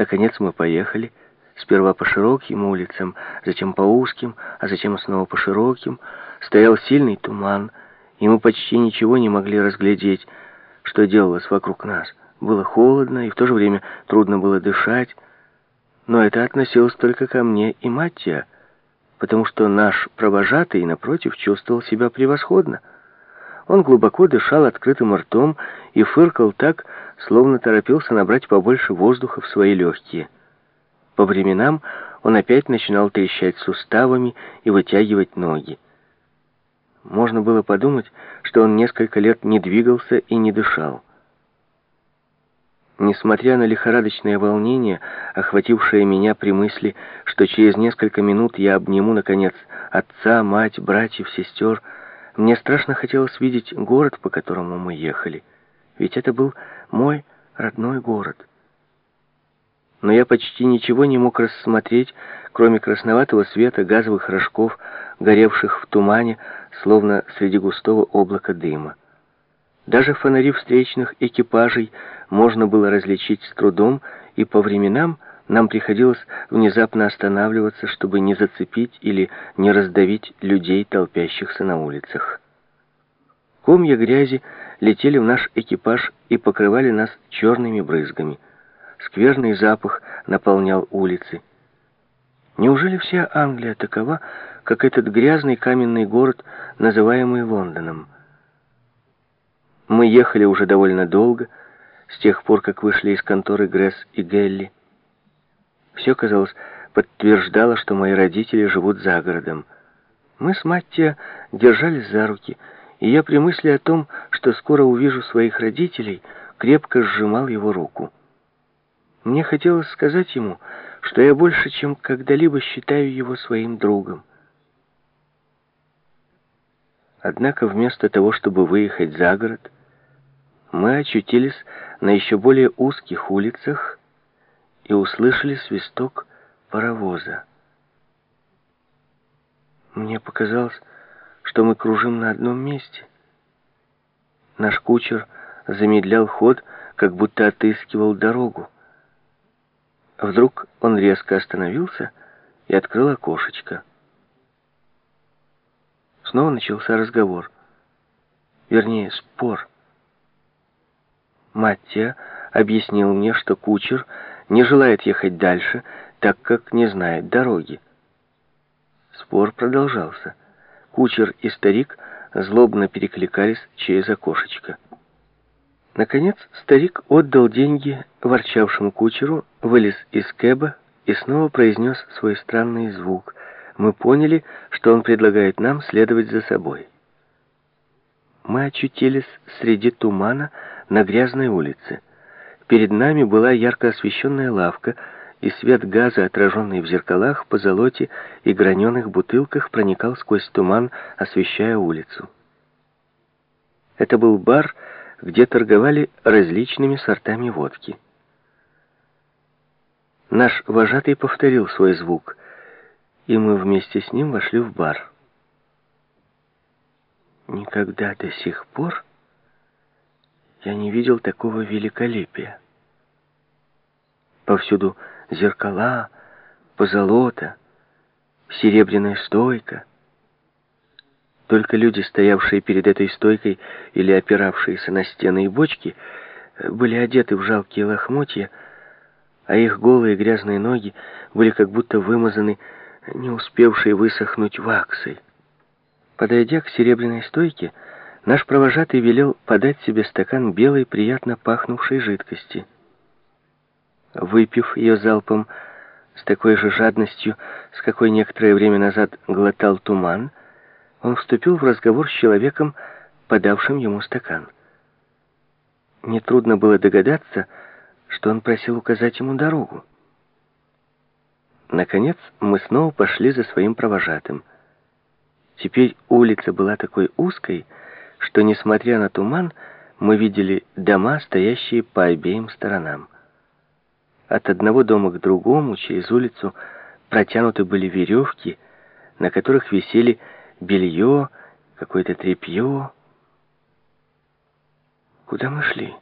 Наконец мы поехали. Сперва по широким улицам, затем по узким, а затем снова по широким. Стоял сильный туман, и мы почти ничего не могли разглядеть, что делалось вокруг нас. Было холодно, и в то же время трудно было дышать. Но это относилось только ко мне и Маттия, потому что наш провожатый, напротив, чувствовал себя превосходно. Он глубоко дышал открытым ртом и фыркал так, словно торопился набрать побольше воздуха в свои легкие. По временам он опять начинал трещать суставами и вытягивать ноги. Можно было подумать, что он несколько лет не двигался и не дышал. Несмотря на лихорадочное волнение, охватившее меня при мысли, что через несколько минут я обниму, наконец, отца, мать, братьев, сестер, мне страшно хотелось видеть город, по которому мы ехали. Ведь это был мой родной город но я почти ничего не мог рассмотреть, кроме красноватого света газовых рожков, горевших в тумане, словно среди густого облака дыма. Даже фонари встречных экипажей можно было различить с трудом, и по временам нам приходилось внезапно останавливаться, чтобы не зацепить или не раздавить людей, толпящихся на улицах. Комья грязи летели в наш экипаж и покрывали нас черными брызгами – Скверный запах наполнял улицы. Неужели вся Англия такова, как этот грязный каменный город, называемый Лондоном? Мы ехали уже довольно долго, с тех пор, как вышли из конторы Гресс и Гелли. Все, казалось, подтверждало, что мои родители живут за городом. Мы с Маттия держались за руки, и я при мысли о том, что скоро увижу своих родителей, крепко сжимал его руку. Мне хотелось сказать ему, что я больше, чем когда-либо считаю его своим другом. Однако вместо того, чтобы выехать за город, мы очутились на еще более узких улицах и услышали свисток паровоза. Мне показалось, что мы кружим на одном месте. Наш кучер замедлял ход, как будто отыскивал дорогу. Вдруг он резко остановился и открыл окошечко. Снова начался разговор. Вернее, спор. Маттия объяснил мне, что кучер не желает ехать дальше, так как не знает дороги. Спор продолжался. Кучер и старик злобно перекликались через окошечко. Наконец старик отдал деньги ворчавшему кучеру, вылез из кэба и снова произнес свой странный звук. Мы поняли, что он предлагает нам следовать за собой. Мы очутились среди тумана на грязной улице. Перед нами была ярко освещенная лавка, и свет газа, отраженный в зеркалах, позолоте и граненых бутылках, проникал сквозь туман, освещая улицу. Это был бар, где торговали различными сортами водки. Наш вожатый повторил свой звук, и мы вместе с ним вошли в бар. Никогда до сих пор я не видел такого великолепия. Повсюду зеркала, позолота, серебряная стойка — только люди, стоявшие перед этой стойкой или опиравшиеся на стены и бочки, были одеты в жалкие лохмотья, а их голые грязные ноги были как будто вымазаны, не успевшие высохнуть ваксой. Подойдя к серебряной стойке, наш провожатый велел подать себе стакан белой, приятно пахнувшей жидкости. Выпив ее залпом с такой же жадностью, с какой некоторое время назад глотал туман, он вступил в разговор с человеком, подавшим ему стакан. Нетрудно было догадаться, что он просил указать ему дорогу. Наконец, мы снова пошли за своим провожатым. Теперь улица была такой узкой, что, несмотря на туман, мы видели дома, стоящие по обеим сторонам. От одного дома к другому через улицу протянуты были веревки, на которых висели белье, какое-то тряпье. Куда мы шли?